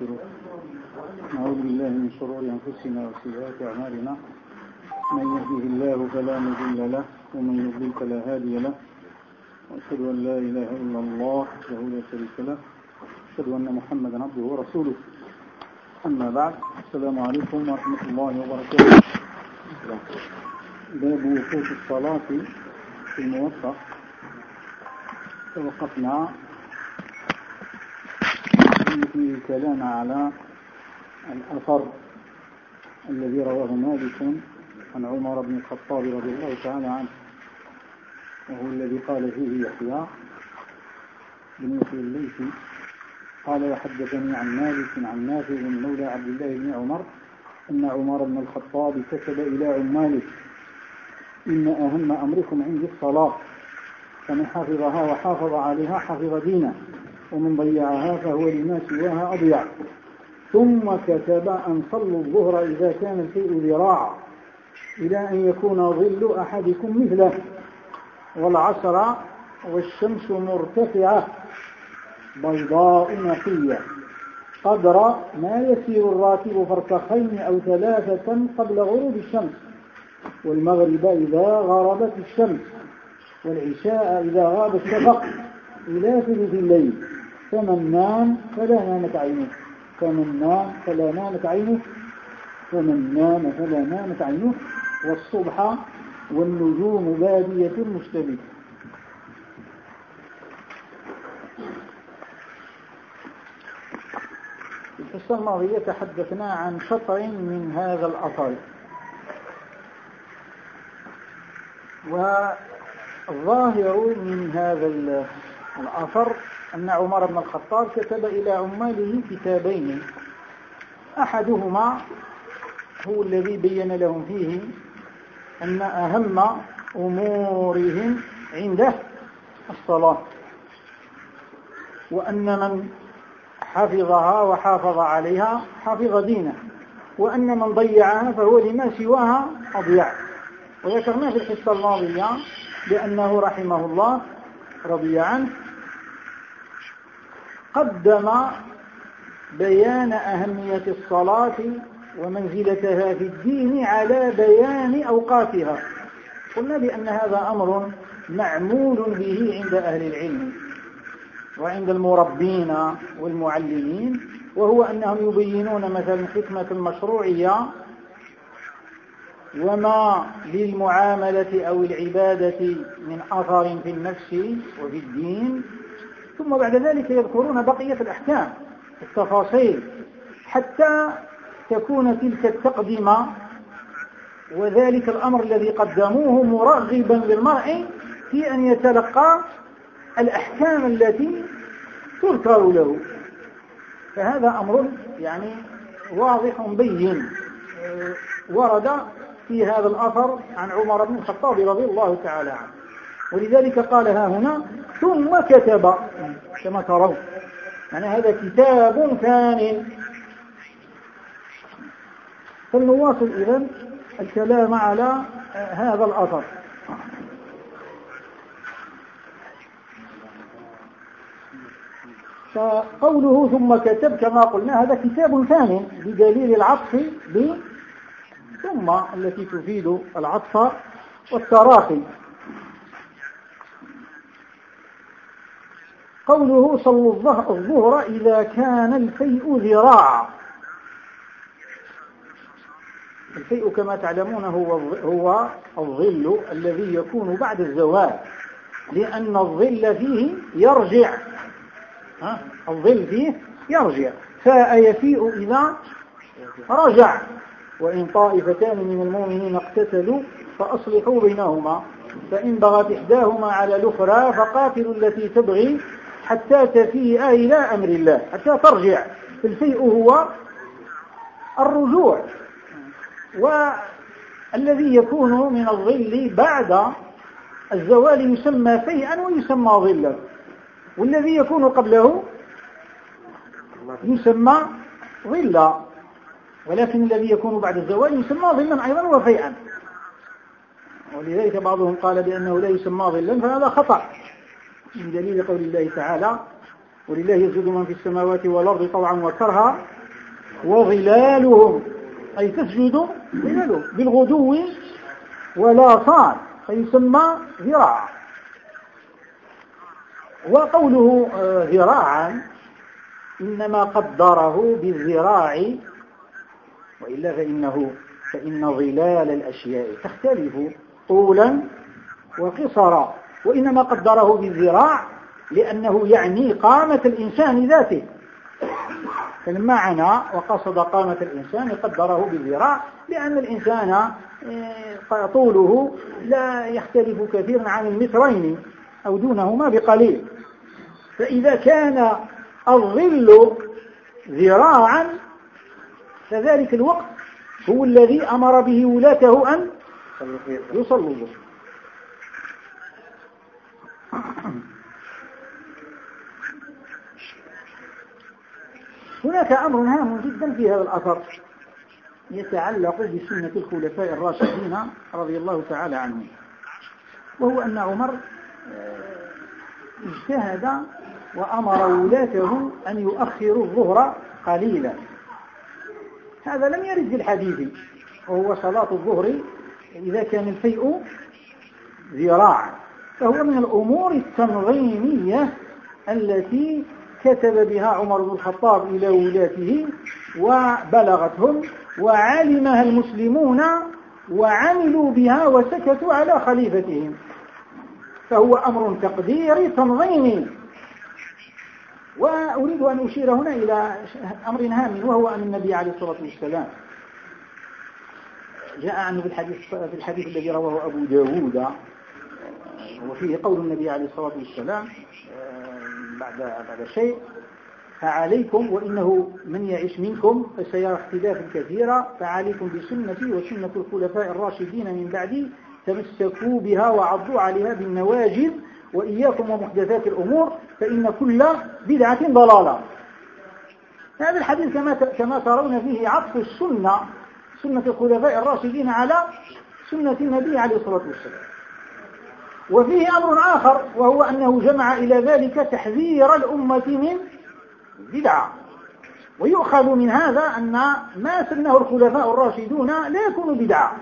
ونستغفره نعوذ بالله من شرور أنفسنا وسيئات أعمالنا. من يهده الله فلا مضل له ومن يضلل فلا هادي له. وأشهد أن لا إله إلا الله وحده لا شريك له. أشهد أن محمدا عبده ورسوله. أما بعد السلام عليكم ورحمة الله وبركاته. باب وقوف الصلاة في الموفق توقفنا في الكلام على الأثر الذي رواه مالك عن عمر بن الخطاب رضي الله تعالى عنه وهو الذي قال فيه يحيى بن يحيى الليثي قال وحدثني عن مالك عن نافع مولى عبد الله بن عمر أن عمر بن الخطاب كتب إلى عماله إن أهم أمركم عندي الصلاة فمن حفظها وحافظ عليها حفظ دينه. ومن ضيعها فهو لما سواها أضيع. ثم كتب أن صلوا الظهر إذا كان الشيء ذراعا إلى أن يكون ظل أحدكم مثله. والعصر والشمس مرتفعة بيضاء نقية. قدر ما يسير الراكب فرسخين أو ثلاثة قبل غروب الشمس. والمغرب إذا غربت الشمس والعشاء إذا غاب الشفق إلى ثلث الليل. فمن نام فلا نامت عينه فمن نام فلا نامت عينه فمن نام فلا نامت عينه والصبح والنجوم بادية مشتبكة في الحصة الماضية تحدثنا عن شطر من هذا الأثر والظاهر من هذا الأثر أن عمر بن الخطاب كتب إلى عماله كتابين. أحدهما هو الذي بين لهم فيه أن أهم أمورهم عنده الصلاة وأن من حفظها وحافظ عليها حفظ دينه وأن من ضيعها فهو لما سواها أضيع. وذكرنا في الحصة الماضية بأنه رحمه الله رضي عنه قدم بيان أهمية الصلاة ومنزلتها في الدين على بيان أوقاتها. قلنا بأن هذا أمر معمول به عند أهل العلم وعند المربين والمعلمين وهو أنهم يبينون مثلا حكمة المشروعية وما للمعاملة أو العبادة من أثر في النفس وفي الدين. ثم بعد ذلك يذكرون بقية الأحكام التفاصيل حتى تكون تلك التقدمة. وذلك الأمر الذي قدموه مرغبا للمرء في أن يتلقى الأحكام التي تذكر له. فهذا أمر يعني واضح بين. ورد في هذا الأثر عن عمر بن الخطاب رضي الله تعالى عنه. ولذلك قال ها هنا ثم كتب كما ترون يعني هذا كتاب ثاني. فلنواصل إذن الكلام على هذا الأثر. فقوله ثم كتب كما قلنا هذا كتاب ثاني بدليل العطف ب ثم التي تفيد العطف والتراخي. قوله صلوا الظهر إذا كان الفيء ذراعا الفيء كما تعلمون هو هو الظل الذي يكون بعد الزوال لأن الظل فيه يرجع. ها؟ الظل فيه يرجع. فاء يفيء إذا رجع. وإن طائفتان من المؤمنين اقتتلوا فأصلحوا بينهما. فإن بغت إحداهما على الأخرى فقاتلوا التي تبغي حتى تفيء إلى أمر الله حتى ترجع. الفيء هو الرجوع. والذي يكون من الظل بعد الزوال يسمى فيئا ويسمى ظلا. والذي يكون قبله يسمى ظلا. ولكن الذي يكون بعد الزوال يسمى ظلا أيضا وفيئا. ولذلك بعضهم قال بأنه لا يسمى ظلا فهذا خطأ. من دليل قول الله تعالى ولله يسجد من في السماوات والأرض طوعا وكرها وظلالهم. أي تسجد ظلالهم بالغدو ولا صال فيسمى ذراع. وقوله آه، ذراعا إنما قدره بالذراع. وإلا فإنه فإن ظلال الأشياء تختلف طولا وقصرا. وإنما قدره بالذراع لأنه يعني قامة الإنسان ذاته. فلما عنا وقصد قامة الإنسان قدره بالذراع لأن الإنسان آه، طوله لا يختلف كثيرا عن المترين أو دونهما بقليل. فإذا كان الظل ذراعا فذلك الوقت هو الذي أمر به ولاته أن يصلوا هناك أمر هام جدا في هذا الأثر يتعلق بسنة الخلفاء الراشدين رضي الله تعالى عنهم وهو أن عمر آه، اجتهد وأمر ولاته أن يؤخروا الظهر قليلا. هذا لم يرد في الحديث وهو صلاة الظهر إذا كان الفيء ذراع. فهو من الأمور التنظيمية التي كتب بها عمر بن الخطاب إلى ولاته وبلغتهم وعلمها المسلمون وعملوا بها وسكتوا على خليفتهم. فهو أمر تقديري تنظيمي. وأريد أن أشير هنا إلى أمر هام وهو أن النبي عليه الصلاة والسلام جاء عنه في الحديث, في الحديث الذي رواه أبو داود وفيه قول النبي عليه الصلاة والسلام بعد بعد شيء فعليكم وإنه من يعيش منكم فسيرى اختلافا كثيرا فعليكم بسنتي وسنة الخلفاء الراشدين من بعدي تمسكوا بها وعضوا عليها بالنواجذ وإياكم ومحدثات الأمور فإن كل بدعة ضلالة. هذا الحديث كما كما ترون فيه عطف السنة سنة الخلفاء الراشدين على سنة النبي عليه الصلاة والسلام. وفيه أمر آخر وهو أنه جمع إلى ذلك تحذير الأمة من بدعة ويؤخذ من هذا أن ما سنه الخلفاء الراشدون لا يكون بدعة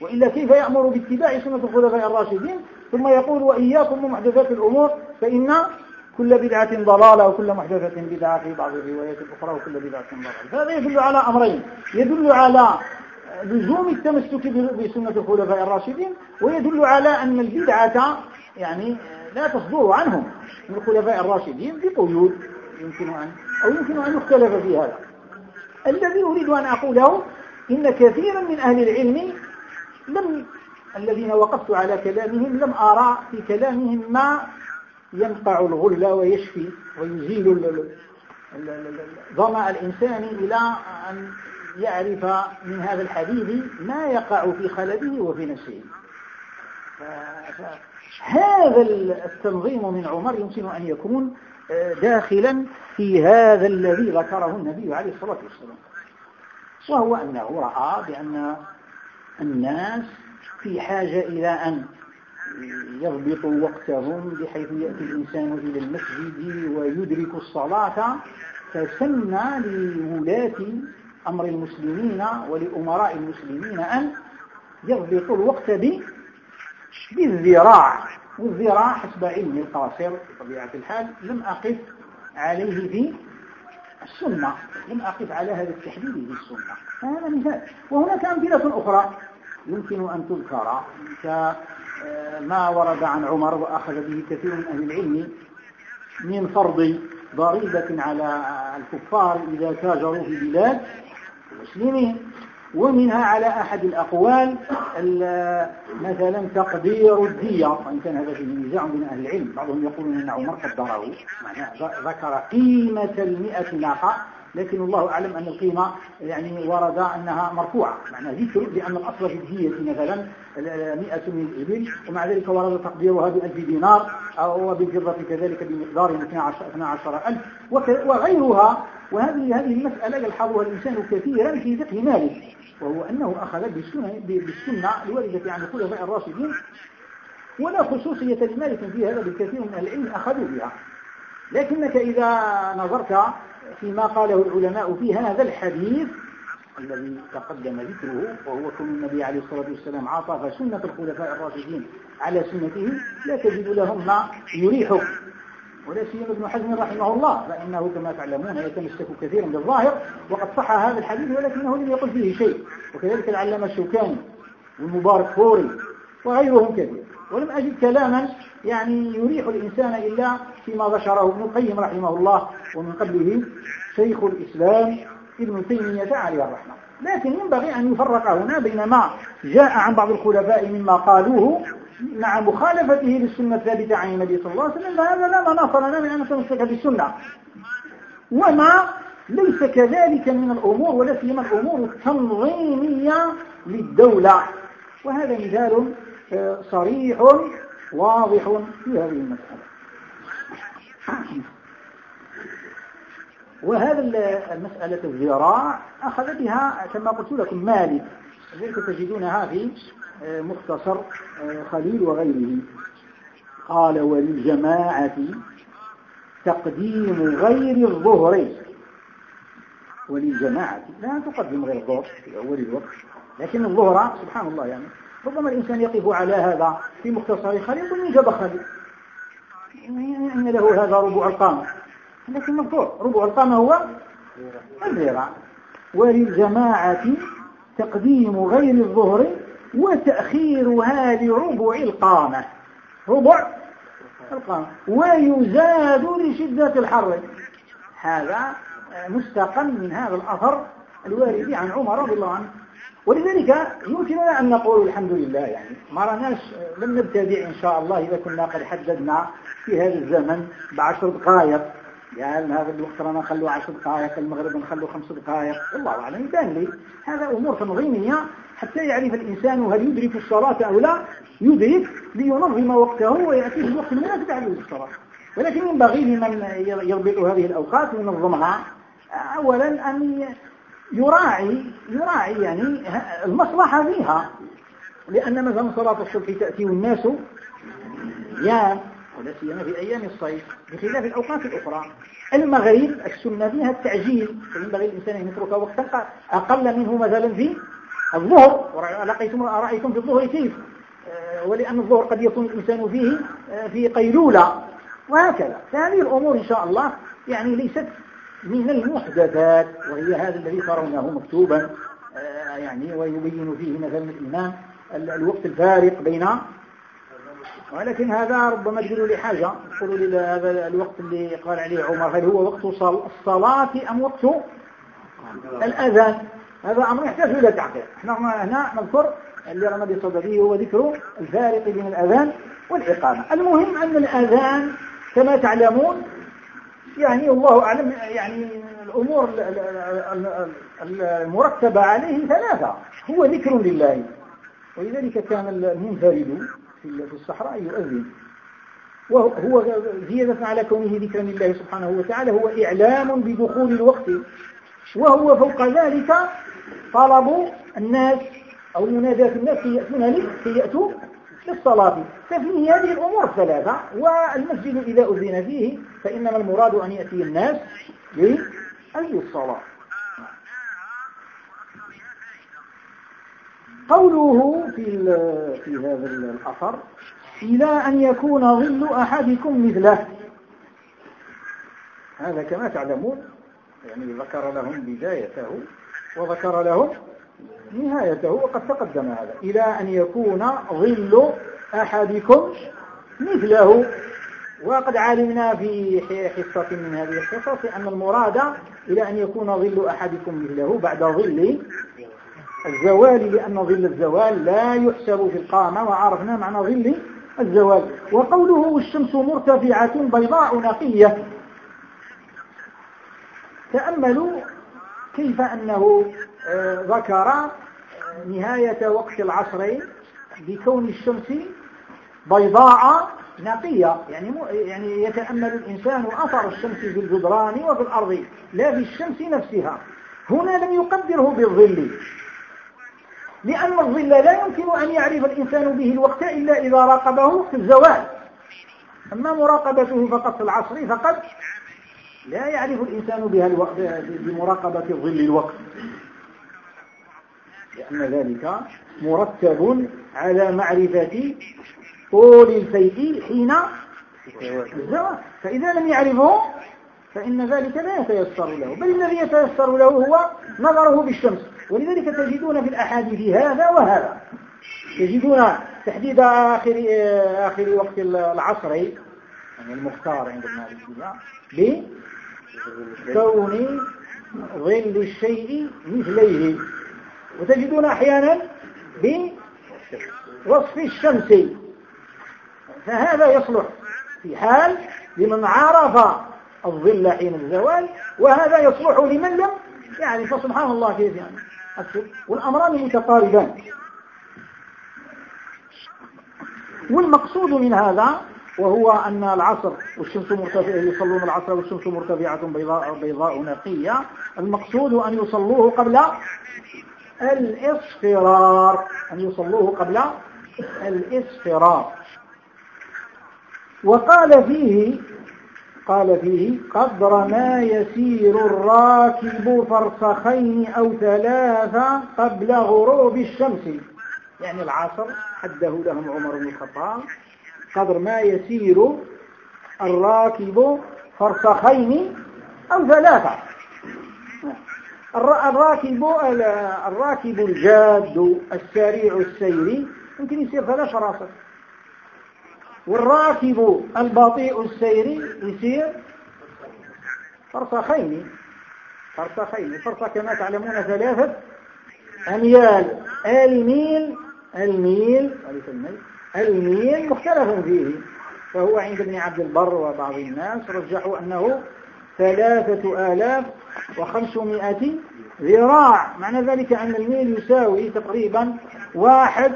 وإلا كيف يأمر باتباع سنة الخلفاء الراشدين؟ ثم يقول وإياكم ومحدثات الأمور فإن كل بدعة ضلالة وكل محدثة بدعة في بعض الروايات الأخرى وكل بدعة ضلالة. هذا يدل على أمرين. يدل على لزوم التمسك بسنة الخلفاء الراشدين ويدل على أن البدعة يعني لا تصدر عنهم من الخلفاء الراشدين بقيود يمكن أن أو يمكن أن يختلف في هذا. الذي أريد أن أقوله إن كثيرا من أهل العلم لم الذين وقفت على كلامهم لم أرى في كلامهم ما ينقع الغل ويشفي ويزيل ظمأ الإنسان إلى أن يعرف من هذا الحديث ما يقع في خلده وفي نفسه. هذا التنظيم من عمر يمكن أن يكون آه، داخلا في هذا الذي ذكره النبي عليه الصلاة والسلام. وهو أنه رأى بأن الناس في حاجة إلى أن يضبطوا وقتهم بحيث يأتي الإنسان إلى المسجد ويدرك الصلاة فسمى لولاة أمر المسلمين ولأمراء المسلمين أن يضبطوا الوقت بالذراع. والذراع حسب علمي القاصر بطبيعة الحال لم أقف عليه في السنة. لم أقف على هذا التحديد في السنة. هذا مثال وهناك أمثلة أخرى يمكن أن تذكر كما ورد عن عمر وأخذ به كثير من أهل العلم من فرض ضريبة على الكفار إذا تاجروا في بلاد المسلمين ومنها على أحد الأقوال مثلا تقدير الدية وإن كان هذا في نزاع من أهل العلم. بعضهم يقولون أن عمر قدره معناه ذكر قيمة المئة ناقة. لكن الله أعلم أن القيمة يعني ورد أنها مرفوعة. معنى ذكر لأن الأصل في الدية مثلا مئة من الإبل ومع ذلك ورد تقديرها بألف دينار أو كذلك بمقدار 12 ألف. وغيرها وهذه هذه المسألة يلحظها الإنسان كثيرا في فقه مالك وهو أنه أخذ بالسنة, بالسنة الواردة عن الخلفاء الراشدين ولا خصوصية لمالك في هذا بالكثير من العلم أخذوا بها. لكنك إذا نظرت فيما قاله العلماء في هذا الحديث الذي تقدم ذكره وهو كون النبي عليه الصلاة والسلام عاطف سنة الخلفاء الراشدين على سنته لا تجد لهم ما يريحك. ولا سيما ابن حزم رحمه الله فإنه كما تعلمون يتمسك كثيرا بالظاهر وقد صح هذا الحديث ولكنه لم يقل فيه شيء. وكذلك العلامة الشوكاني والمبارك فوري وغيرهم كثير. ولم أجد كلاما يعني يريح الإنسان إلا فيما ذكره ابن القيم رحمه الله ومن قبله شيخ الإسلام ابن تيمية عليه الرحمة. لكن ينبغي أن يفرق هنا بين ما جاء عن بعض الخلفاء مما قالوه مع مخالفته للسنة الثابتة عن النبي صلى الله عليه وسلم فهذا لا مناص لنا من أن نتمسك بالسنة وما ليس كذلك من الأمور ولا سيما الأمور التنظيمية للدولة. وهذا مثال آه، صريح واضح في هذه المسألة. وهذا المسألة الذراع أخذ بها كما قلت لكم مالك. ذلك تجدونها في مختصر خليل وغيره. قال وللجماعة تقديم غير الظهر. وللجماعة لا تقدم غير الظهر في أول الوقت لكن الظهر سبحان الله يعني. ربما الإنسان يقف على هذا في مختصر خليل جاب خليل. إن له هذا ربع القامة. لكن مذكور ربع القامة هو الذراع وللجماعة تقديم غير الظهر وتأخيرها لربع القامة. ربع القامة. ويزاد لشدة الحر. هذا مستقل من هذا الأثر الوارد عن عمر رضي الله عنه. ولذلك يمكننا أن نقول الحمد لله يعني ما رناش لم نبتدع إن شاء الله إذا كنا قد حددنا في هذا الزمن بعشر دقائق. يعني هذا الوقت رانا نخلو عشر دقائق المغرب نخلو خمس دقائق. الله أعلم يبان لي هذا أمور تنظيمية حتى يعرف الإنسان هل يدرك الصلاة أو لا. يدرك لينظم وقته ويأتيه الوقت المناسب عليه الصلاة. ولكن ينبغي لمن يضبط هذه الأوقات وينظمها أولا أن يراعي يراعي يعني المصلحة فيها. لأن مثلا صلاة الصبح تأتي والناس يا ولا سيما في أيام الصيف بخلاف الأوقات الأخرى. المغرب السنة فيها التعجيل. فينبغي الإنسان أن يترك وقتا أقل منه مثلا في الظهر. ورأيتم رأيتم في الظهر كيف؟ آه، ولأن الظهر قد يكون الإنسان فيه آه، في قيلولة. وهكذا. فهذه الأمور إن شاء الله يعني ليست من المحدثات وهي هذا الذي ترونه مكتوبا. آه، يعني ويبين فيه مثلا الإمام الوقت الفارق بين ولكن هذا ربما تقولوا لي حاجة. يقولوا لي هذا الوقت اللي قال عليه عمر هل هو وقت الصلاة أم وقت الأذان؟ هذا أمر يحتاج إلى تحقيق إحنا هنا نذكر اللي رمى بصدده هو ذكر الفارق بين الأذان والإقامة. المهم أن الأذان كما تعلمون يعني الله أعلم يعني الأمور المرتبة عليه ثلاثة. هو ذكر لله. ولذلك كان المنفرد في الصحراء يؤذن وهو زيادة على كونه ذكرا لله سبحانه وتعالى هو إعلام بدخول الوقت. وهو فوق ذلك طلب الناس أو مناداة الناس يأتون لك يأتوا للصلاة. ففيه هذه الأمور الثلاثة والمسجد إذا أذن فيه فإنما المراد أن يأتي الناس لأي الصلاة قوله في في هذا الأثر إلى أن يكون ظل أحدكم مثله. هذا كما تعلمون يعني ذكر لهم بدايته وذكر لهم نهايته وقد تقدم هذا. إلى أن يكون ظل أحدكم مثله. وقد علمنا في حصة من هذه القصص أن المراد إلى أن يكون ظل أحدكم مثله بعد ظل الزوال لأن ظل الزوال لا يحسب في القامة وعرفنا معنى ظل الزوال. وقوله الشمس مرتفعة بيضاء نقية. تأملوا كيف أنه آه، ذكر آه، نهاية وقت العصر بكون الشمس بيضاء نقية. يعني يعني يتأمل الإنسان أثر الشمس في الجدران وفي الأرض لا في الشمس نفسها. هنا لم يقدره بالظل. لأن الظل لا يمكن أن يعرف الإنسان به الوقت إلا إذا راقبه في الزوال. أما مراقبته فقط في العصر فقد لا يعرف الإنسان بها بمراقبة ظل الوقت. لأن ذلك مرتب على معرفة طول الفيء حين الزواج فإذا لم يعرفه فإن ذلك لا يتيسر له. بل الذي يتيسر له هو نظره بالشمس. ولذلك تجدون في الأحاديث هذا وهذا. تجدون تحديد آخر, آخر وقت العصر يعني المختار عند المالكية بكون ظل الشيء مثليه. وتجدون أحيانا بوصف الشمس. فهذا يصلح في حال لمن عرف الظل حين الزوال وهذا يصلح لمن لم يعني فسبحان الله كيف يعني. والأمران متقاربان. والمقصود من هذا وهو أن العصر والشمس مرتفعة يصلون العصر والشمس مرتفعة بيضاء, بيضاء نقية. المقصود أن يصلوه قبل الإصفرار. أن يصلوه قبل الإصفرار. وقال فيه قال فيه قدر ما يسير الراكب فرسخين أو ثلاثة قبل غروب الشمس. يعني العصر حده لهم عمر بن الخطاب. قدر ما يسير الراكب فرسخين أو ثلاثة. الراكب الراكب الجاد السريع السير يمكن يصير ثلاث فراسخ والراكب البطيء السير يصير فرسخين. فرسخين. الفرسخ كما تعلمون ثلاثة. أميال الميل الميل الميل مختلف فيه. فهو عند ابن عبد البر وبعض الناس رجحوا أنه ثلاثة آلاف وخمسمائة ذراع. معنى ذلك أن الميل يساوي تقريبا واحد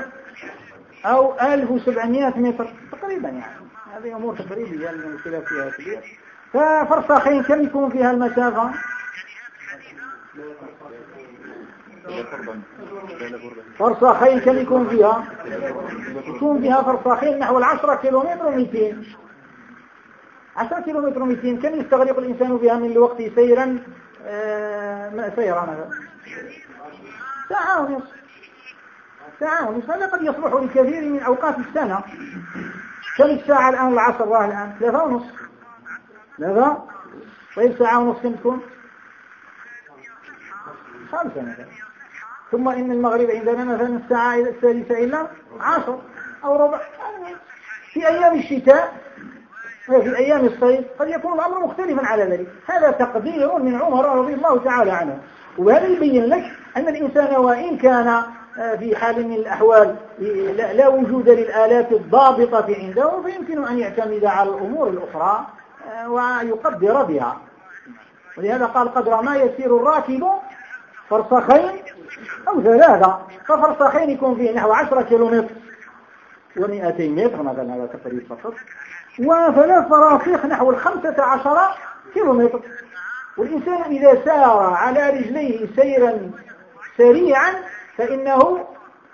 أو ألف وسبعمائة متر تقريبا يعني. هذه أمور تقريبية الخلاف فيها كبير. ففرسخين كم يكون فيها المسافة فرسخين كم يكون فيها؟ يكون فيها فرسخين نحو العشرة كيلومتر ومئتين عشرة كيلومتر ومئتين كم يستغرق الإنسان فيها من الوقت؟ سيرا آه سيرا. ساعة ونصف. ونصف هذا قد يصلح لكثير من أوقات السنة. كم الساعة الآن؟ العصر الله الآن. ثلاثة ونصف. ثلاثة طيب ساعة ونصف كم تكون خمسة مثلا. ثم إن المغرب عندنا مثلا الساعة الثالثة إلا عشر أو ربع. في أيام الشتاء في أيام الصيف قد يكون الأمر مختلفا على ذلك. هذا تقدير من عمر رضي الله تعالى عنه. وهذا يبين لك أن الإنسان وإن كان في حال من الأحوال لا وجود للآلات الضابطة عنده فيمكن أن يعتمد على الأمور الأخرى آه، ويقدر بها. ولهذا قال قدر ما يسير الراكب فرسخين أو ثلاثة. ففرسخين يكون فيه نحو عشرة كيلومتر ومئتين متر مثلا هذا تقريب فقط. وثلاث فراسيخ نحو الخمسة عشر كيلومتر. والإنسان إذا سار على رجليه سيرا سريعا فإنه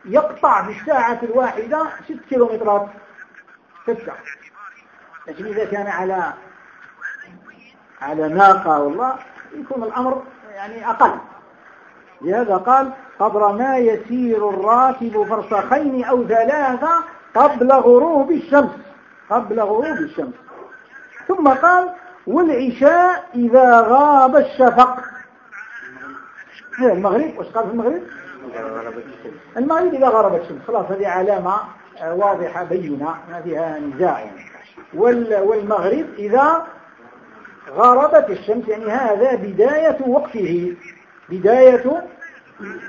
يقطع في الساعة الواحدة ست كيلومترات. ستة لكن إذا كان على على ناقة والله يكون الأمر يعني أقل. لهذا قال قدر ما يسير الراكب فرسخين أو ثلاثة قبل غروب الشمس. قبل غروب الشمس. ثم قال والعشاء إذا غاب الشفق. المغرب. وش قال في المغرب؟ المغرب إذا غربت الشمس خلاص هذه علامة آه، واضحة بينة ما فيها نزاع. يعني والمغرب إذا غربت الشمس يعني هذا بداية وقته. بداية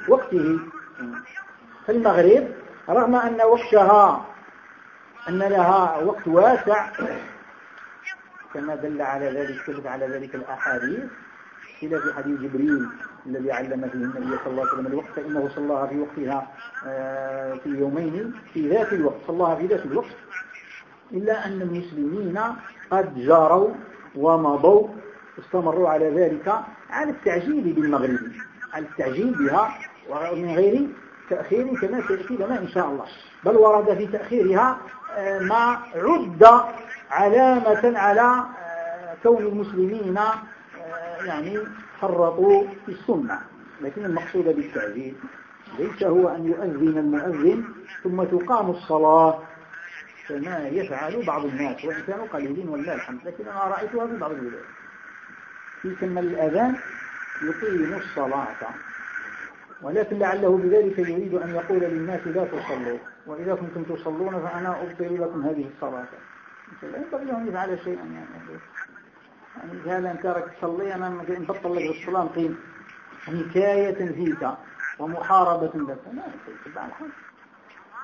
وقته. في المغرب رغم أن وقتها أن لها وقت واسع كما دل على ذلك على ذلك الأحاديث إلى في حديث جبريل الذي علم فيه النبي صلى الله عليه وسلم الوقت فإنه صلاها في وقتها آه، في يومين في ذات الوقت صلاها في ذات الوقت. إلا أن المسلمين قد جاروا ومضوا استمروا على ذلك على التعجيل بالمغرب. على التعجيل بها ومن غير تأخير كما سيأتي لنا إن شاء الله. بل ورد في تأخيرها آه، ما عد علامة على آه، كون المسلمين يعني فرطوا في السنة لكن المقصود بالتعجيل ليس هو أن يؤذن المؤذن ثم تقام الصلاة كما يفعل بعض الناس وإن كانوا قليلين والله الحمد لكن أنا رأيتها في بعض البلاد. في كم الأذان يقيم الصلاة ولكن لعله بذلك يريد أن يقول للناس لا تصلوا وإذا كنتم تصلون فأنا أبطل لكم هذه الصلاة. لا ينبغي لهم يفعل شيئا يعني. أنت راك تصلي أنا نبطل لك الصلاة نقيم. حكاية فيك ومحاربة لك لا تتبع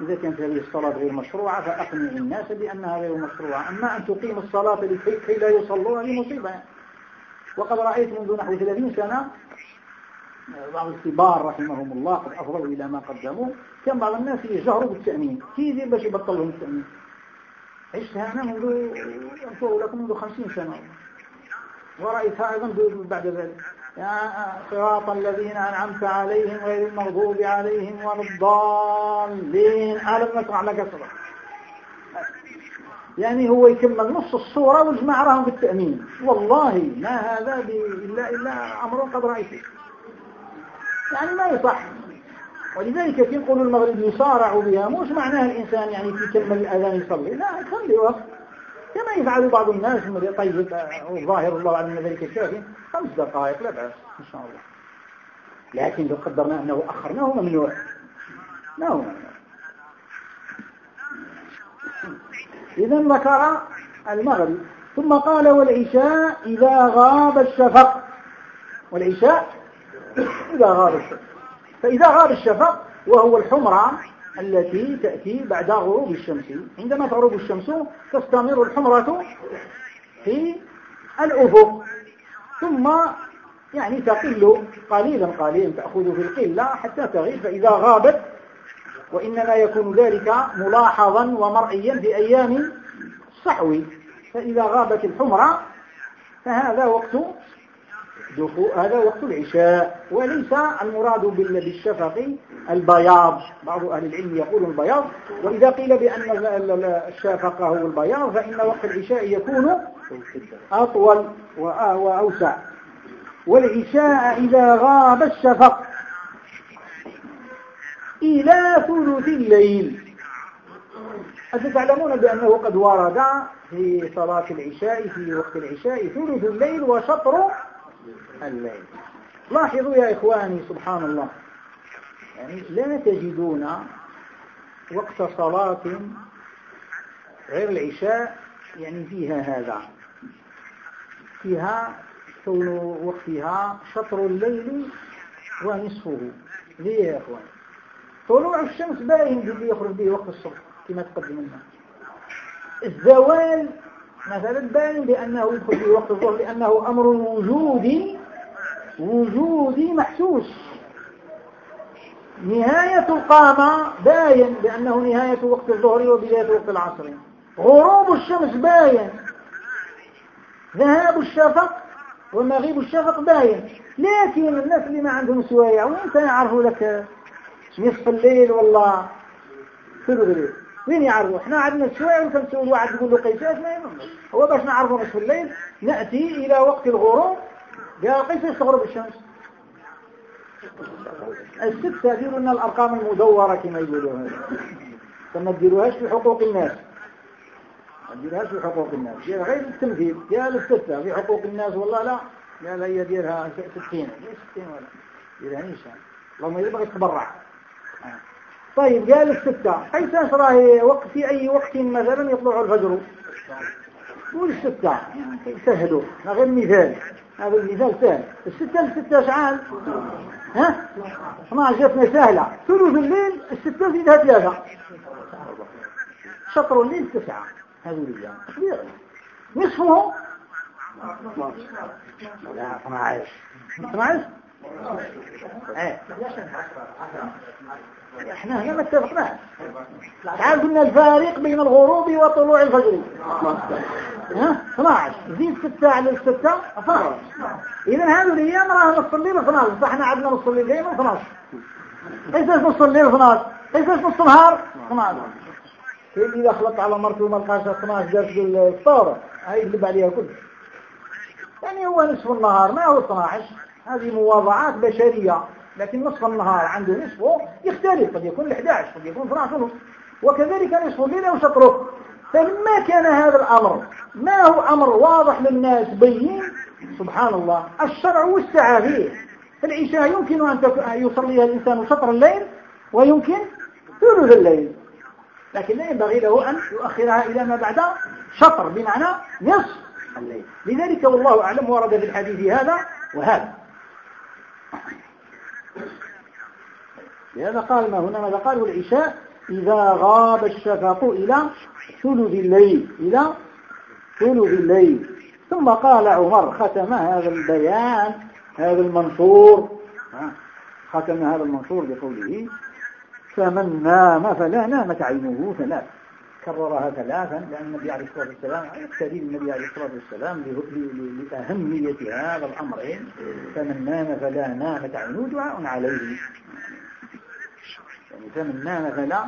إذا كانت هذه الصلاة غير مشروعة فأقنع الناس بأنها غير مشروعة. أما أن تقيم الصلاة لكي لا يصلون هذه مصيبة. وقد رأيت منذ نحو 30 سنة بعض الكبار رحمهم الله قد أفضلوا إلى ما قدموا. كان بعض الناس يجهروا بالتأمين. كيف باش يبطل لهم التأمين. عشتها أنا منذ أقول لكم منذ خمسين سنة. ورأيتها أيضا بعد ذلك. صراط الذين أنعمت عليهم غير المغضوب عليهم ولا الضالين. ألم نشرح لك صدر يعني هو يكمل نص الصورة والجماعة راهم بالتأمين والله ما هذا إلا, إلا أمر قد رأيته. يعني ما يصح. ولذلك يقول المغرب يصارع بها. مش معناها الإنسان يعني في كلمة الأذان يصلي. لا خلي وقت. كما يفعل بعض الناس طيب ظاهر الله على ذلك الكافي خمس دقائق لا بأس إن شاء الله. لكن لو قدرنا أنه أخرناه ممنوع؟ ما هو ممنوع. إذا ذكر المغرب ثم قال والعشاء إذا غاب الشفق. والعشاء إذا غاب الشفق. فإذا غاب الشفق وهو الحمرة التي تأتي بعد غروب الشمس. عندما تغرب الشمس تستمر الحمرة في الأفق. ثم يعني تقل قليلا قليلا تأخذ في القلة حتى تغيب. فإذا غابت وإنما يكون ذلك ملاحظا ومرئيا في أيام الصحو فإذا غابت الحمرة فهذا وقت هذا وقت العشاء. وليس المراد بالشفق البياض. بعض أهل العلم يقول البياض. وإذا قيل بأن الشفق هو البياض فإن وقت العشاء يكون أطول وأوسع. والعشاء إذا غاب الشفق إلى ثلث الليل. أتتعلمون بأنه قد ورد في صلاة العشاء في وقت العشاء ثلث الليل وشطر الليل لاحظوا يا إخواني سبحان الله يعني لا تجدون وقت صلاة غير العشاء يعني فيها هذا. فيها كون وقتها شطر الليل ونصفه. ليه يا إخوان؟ طلوع الشمس باين اللي يخرج به وقت الصبح كما تقدم الزوال مثلا باين بأنه يدخل به وقت الظهر لأنه أمر وجودي وجودي محسوس. نهاية القامة باين بأنه نهاية وقت الظهر وبداية وقت العصر. غروب الشمس باين. ذهاب الشفق ومغيب الشفق باين. لكن الناس اللي ما عندهم سوايع وين سيعرفوا لك نصف الليل والله؟ ثلث الليل وين يعرفوا؟ إحنا عندنا سوايع وكان واحد يقول له قيساس ما ينمش هو باش نعرفوا نصف الليل نأتي إلى وقت الغروب قال قيس تغرب الشمس. الستة ديروا لنا الأرقام المدورة كما يقولوا فما تديروهاش في حقوق الناس. ما تديروهاش في حقوق الناس. غير التمثيل قال الستة. في حقوق الناس والله لا. قال هي ديرها ستين. ستين ولا؟ ديرها نيشان اللهم يبغى يتبرع طيب قال الستة قيس راهي وقت في أي وقت مثلا يطلع الفجر؟ قول الستة. سهلوا. غير مثال. هذا المثال سهل الستة الستة شعال ها؟ 12 جاتنا سهلة. ثلث الليل الستة زيدها ثلاثة. شطر الليل تسعة. هذه الأيام. نصفه لا 12 12 إيه. إحنا هنا ما اتفقناش تعال قلنا الفارق بين الغروب وطلوع الفجر. ها؟ 12 زيد 6 على 6 12 اذا هذه الأيام راه نص الليل 12 صح إحنا عندنا نص الليل. دائما 12 ليس نص الليل 12 ليس نص النهار 12 كيف إذا خلط على مرته وما لقاش 12 درس الفطور هاي يقلب عليها كل يعني هو نصف النهار ما هو 12 هذه مواضعات بشرية لكن نصف النهار عنده نصفه يختلف قد يكون 11 قد يكون 12 ونصف وكذلك نصف الليل وشطره. فلما كان هذا الأمر؟ ما هو أمر واضح للناس بين؟ سبحان الله الشرع وسع فيه. العشاء يمكن أن يصليها الإنسان شطر الليل ويمكن ثلث الليل. لكن لا ينبغي له أن يؤخرها إلى ما بعد شطر بمعنى نصف الليل. لذلك والله أعلم ورد في الحديث هذا وهذا. لهذا قال ما هنا؟ ماذا قاله العشاء إذا غاب الشفق إلى ثلث الليل إلى ثلث الليل. ثم قال عمر ختم هذا البيان هذا المنشور ختم هذا المنشور بقوله فمن نام فلا نامت عينه ثلاث. كررها ثلاثا لأن النبي عليه الصلاة والسلام يقتدي النبي عليه الصلاة والسلام لأهمية هذا الأمرين فمن نام فلا نامت عينه دعاء عليه. يعني فمن نام فلا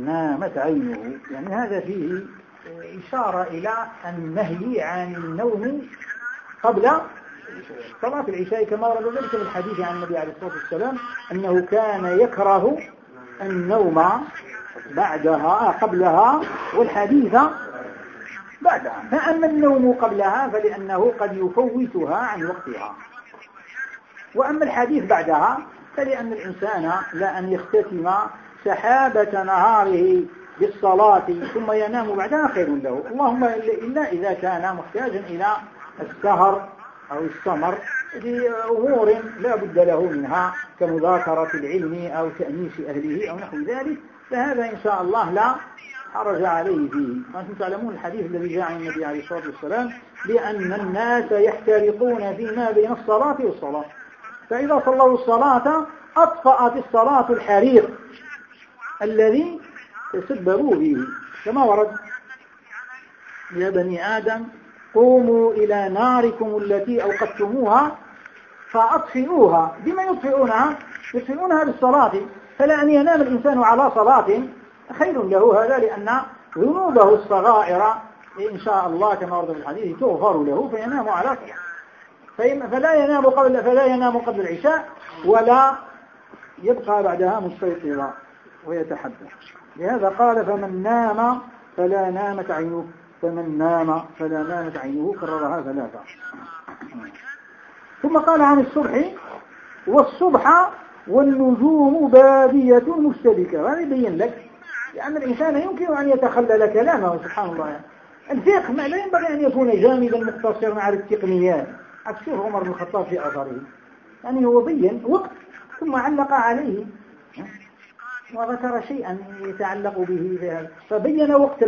نامت عينه. يعني هذا فيه إشارة إلى النهي عن النوم قبل صلاة العشاء كما ورد ذلك في الحديث عن النبي عليه الصلاة والسلام أنه كان يكره النوم بعدها قبلها والحديث بعدها. فأما النوم قبلها فلأنه قد يفوتها عن وقتها. وأما الحديث بعدها فلأن الإنسان لا أن يختتم سحابة نهاره بالصلاة ثم ينام بعدها خير له. اللهم إلا إذا كان محتاجا إلى السهر أو السمر لأمور لا بد له منها كمذاكرة العلم أو تأنيس أهله أو نحو ذلك فهذا إن شاء الله لا حرج عليه فيه. وأنتم تعلمون الحديث الذي جاء عن النبي عليه الصلاة والسلام بأن الناس يحترقون فيما بين الصلاة والصلاة. فإذا صلوا الصلاة أطفأت الصلاة الحريق الذي تسببوا به. كما ورد يا بني آدم قوموا إلى ناركم التي أوقدتموها فأطفئوها. بما يطفئونها يطفئونها بالصلاة فلا أن ينام الإنسان على صلاة. خير له هذا لأن ذنوبه الصغائر إن شاء الله كما ورد في الحديث تغفر له فينام على فلا ينام قبل فلا ينام قبل العشاء ولا يبقى بعدها مستيقظا ويتحدث. لهذا قال فمن نام فلا نامت عينه. فمن نام فلا نامت عينه كررها ثلاثة ثم قال عن الصبح والصبح والنجوم بادية مشتبكة. هذا يبين لك لأن الإنسان يمكن أن يتخلل كلامه سبحان الله. الفقه ما لا ينبغي أن يكون جامدا مقتصرا على التقنيات. عكس عمر بن الخطاب في أثره. يعني هو بين وقت ثم علق عليه. وذكر شيئا يتعلق به فبين وقت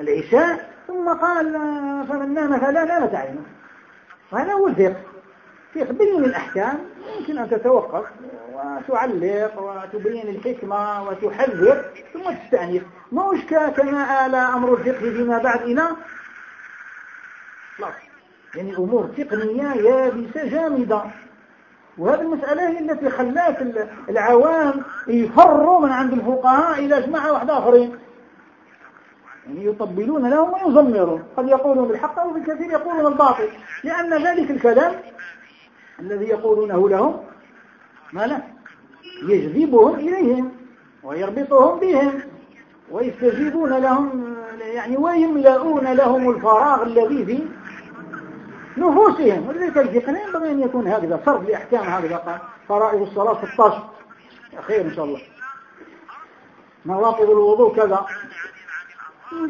العشاء ثم قال فمن نام فلا نامت عينه وهذا هو الفقه في تبين الأحكام. يمكن أن تتوقف وتعلق وتبين الحكمة وتحذر ثم تستأنف. مش كما آل أمر الفقه فيما بعد إلى لا يعني أمور تقنية يابسة جامدة. وهذه المسألة هي التي خلات العوام يفروا من عند الفقهاء إلى جماعة واحدة آخرين. يعني يطبلون لهم ويزمرون قد يقولون بالحق وفي الكثير يقولون الباطل. لأن ذلك الكلام الذي يقولونه لهم ما لا؟ يجذبهم إليهم ويربطهم بهم ويستجيبون لهم يعني ويملؤون لهم الفراغ الذي في نفوسهم. ولذلك الفقه ينبغي أن يكون هكذا صرف لأحكام هكذا. فرائض الصلاة 16 خير إن شاء الله. نواقض الوضوء كذا.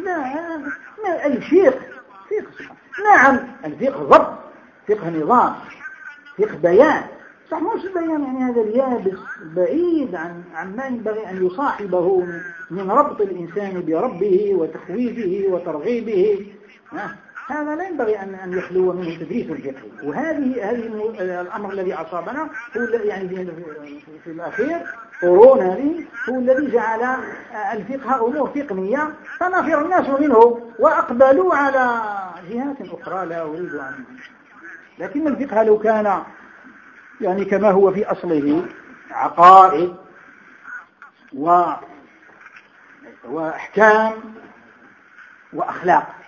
لا الفقه فقه نعم. الفقه ضبط فقه نظام فقه بيان. صح مش بيان يعني هذا اليابس بعيد عن عما ينبغي أن يصاحبه من ربط الإنسان بربه وتخويفه وترغيبه. هذا لا ينبغي أن أن يخلو منه تدريس الفقه. وهذه هذه الأمر الذي أصابنا هو يعني في الأخير قرون هذه هو الذي جعل الفقه أمور تقنية فنفر الناس منه وأقبلوا على جهات أخرى لا أريد أن لكن الفقه لو كان يعني كما هو في أصله عقائد و وأحكام وأخلاق.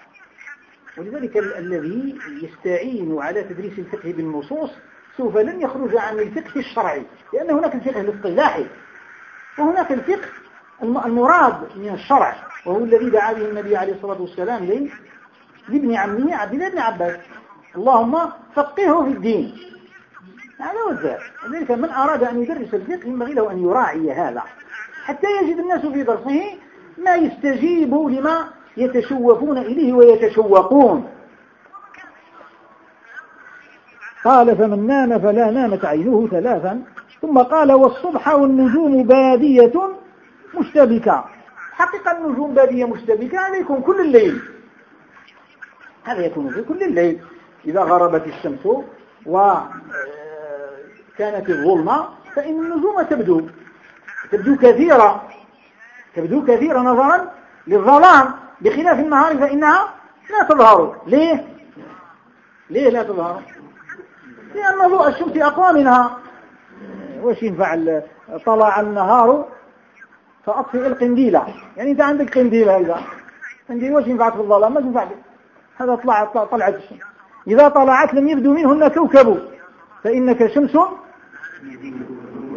ولذلك الذي يستعين على تدريس الفقه بالنصوص سوف لن يخرج عن الفقه الشرعي لأن هناك الفقه الاصطلاحي وهناك الفقه المراد من الشرع وهو الذي دعا به النبي عليه الصلاة والسلام لابن عمه عبد الله بن عباس. اللهم فقهه في الدين. هذا الزاد لذلك من أراد أن يدرس الفقه ينبغي له أن يراعي هذا حتى يجد الناس في درسه ما يستجيب لما يتشوفون إليه ويتشوقون. قال فمن نام فلا نامت عينه ثلاثا. ثم قال والصبح والنجوم بادية مشتبكة. حقيقة النجوم بادية مشتبكة هذا يكون كل الليل. هذا يكون في كل الليل. إذا غربت الشمس وكانت آه، الظلمة فإن النجوم تبدو. تبدو كثيرة. تبدو كثيرة نظرا للظلام. بخلاف النهار فإنها لا تظهر. ليه؟ ليه لا تظهر؟ لأن ضوء الشمس أقوى منها وش ينفع طلع النهار فأطفئ القنديلة؟ يعني أنت عندك قنديلة هذا قنديل وش ينفعك في الظلام؟ ما تنفعك هذا طلع طلعت الشمس. إذا طلعت لم يبدو منهن كوكب. فإنك شمس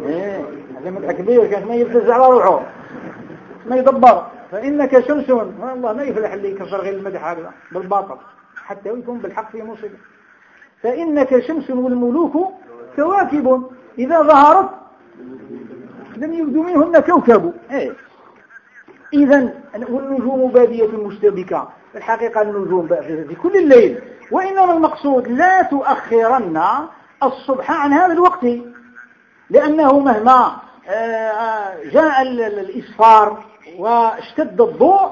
إيه هذا مدح كبير كان ما يبتز على روحه. ما يدبر. فإنك شمس والله ما يفلح اللي يكفر غير المدح هذا بالباطل. حتى يكون بالحق في مصيبة. فإنك شمس والملوك كواكب إذا ظهرت لم يبدو منهن كوكب. إيه. إذا والنجوم بادية مشتبكة. الحقيقة النجوم في كل الليل. وإنما المقصود لا تؤخرن الصبح عن هذا الوقت. لأنه مهما آه، جاء الإسفار واشتد الضوء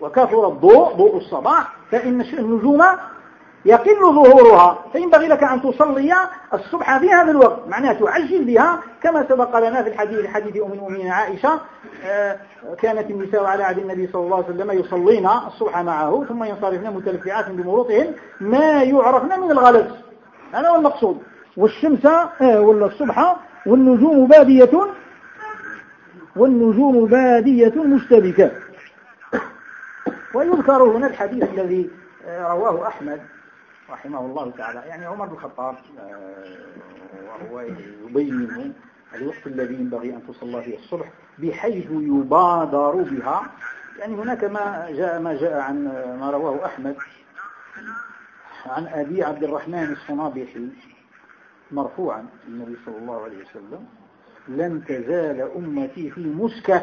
وكثر الضوء ضوء الصباح فإن النجوم يقل ظهورها. فينبغي لك أن تصلي الصبح في هذا الوقت. معناها تعجل بها كما سبق لنا في الحديث حديث أم المؤمنين عائشة آه، كانت النساء على عهد النبي صلى الله عليه وسلم يصلين الصبح معه ثم ينصرفن متلفعات بمروطهن. ما يعرفن من الغلس هذا هو المقصود. والشمس آه، ولا الصبح والنجوم بادية والنجوم بادية مشتبكة. ويذكر هنا الحديث الذي آه، رواه أحمد رحمه الله تعالى. يعني عمر بن الخطاب آه، وهو يبين الوقت الذي ينبغي أن تصلى فيه الصبح بحيث يبادر بها. يعني هناك ما جاء ما جاء عن ما رواه أحمد عن أبي عبد الرحمن الصنابحي مرفوعا النبي صلى الله عليه وسلم. لن تزال أمتي في مسكة.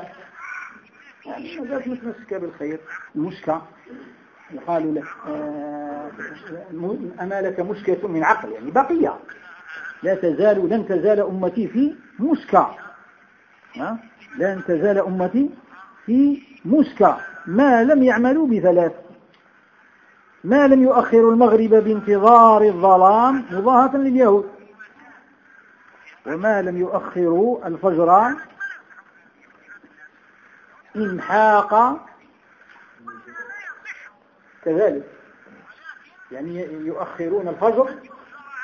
يعني ما زالت متمسكة بالخير. مسكة. قالوا له آه، أما لك مشكلة من عقل يعني بقية. لا تزال لن تزال أمتي في مسكة. لن تزال أمتي في مسكة. ما لم يعملوا بثلاث. ما لم يؤخروا المغرب بانتظار الظلام مضاهة لليهود. وما لم يؤخروا الفجر إمحاق كذلك. يعني يؤخرون الفجر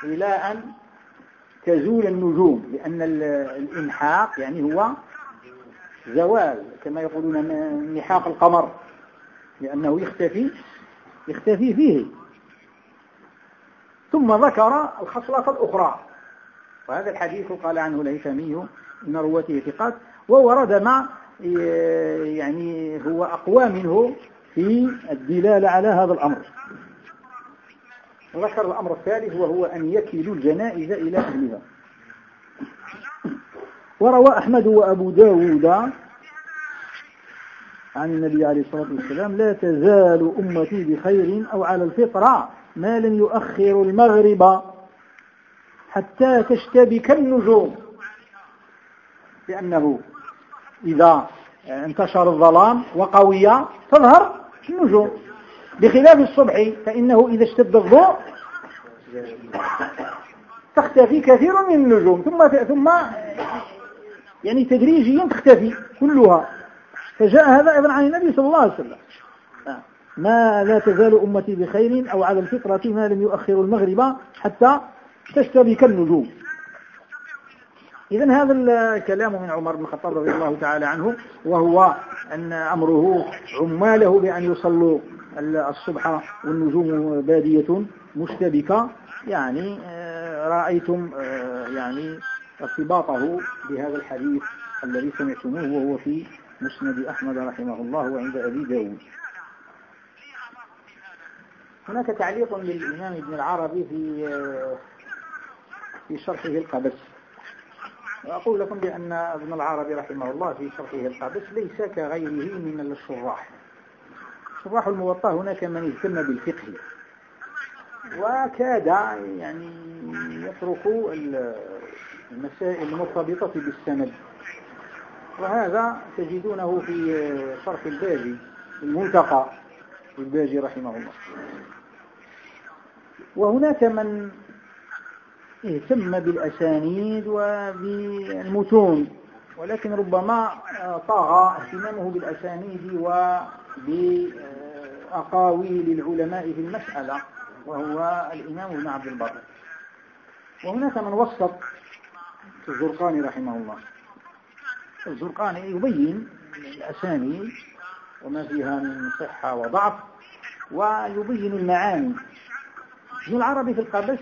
إلى أن تزول النجوم لأن الإنحاق يعني هو زوال كما يقولون انحاق القمر لأنه يختفي يختفي فيه. ثم ذكر الخصلة الأخرى. وهذا الحديث قال عنه الهيثمي من رواته ثقات وورد مع يعني هو أقوى منه في الدلالة على هذا الأمر. ذكر الأمر الثالث وهو أن يكلوا الجنائز إلى أهلها. وروى أحمد وأبو داود عن النبي عليه الصلاة والسلام لا تزال أمتي بخير أو على الفطرة ما لم يؤخر المغرب. حتى تشتبك النجوم. لأنه إذا انتشر الظلام وقوي تظهر النجوم. بخلاف الصبح فإنه إذا اشتد الضوء تختفي كثير من النجوم. ثم ثم يعني تدريجيا تختفي كلها. فجاء هذا أيضا عن النبي صلى الله عليه وسلم. ما لا تزال أمتي بخير أو على الفطرة ما لم يؤخر المغرب حتى تشتبك النجوم إذا هذا الكلام من عمر بن الخطاب رضي الله تعالى عنه وهو أن أمره عماله بأن يصلوا الصبح والنجوم بادية مشتبكة. يعني آه، رأيتم آه، يعني ارتباطه بهذا الحديث الذي سمعتموه وهو في مسند أحمد رحمه الله وعند أبي داود. هناك تعليق للإمام ابن العربي في آه، في شرحه القبس وأقول لكم بأن ابن العربي رحمه الله في شرحه القبس ليس كغيره من الشراح. شراح الموطأ هناك من اهتم بالفقه. وكاد يعني يترك المسائل المرتبطة بالسند. وهذا تجدونه في شرح الباجي المنتقى الباجي رحمه الله. وهناك من اهتم بالأسانيد وبالمتون. ولكن ربما طاغى اهتمامه بالأسانيد وبأقاويل العلماء في المسألة وهو الإمام ابن عبد البر. وهناك من وسط الزرقاني رحمه الله. الزرقاني يبين الأسانيد وما فيها من صحة وضعف ويبين المعاني. ابن العربي في القبس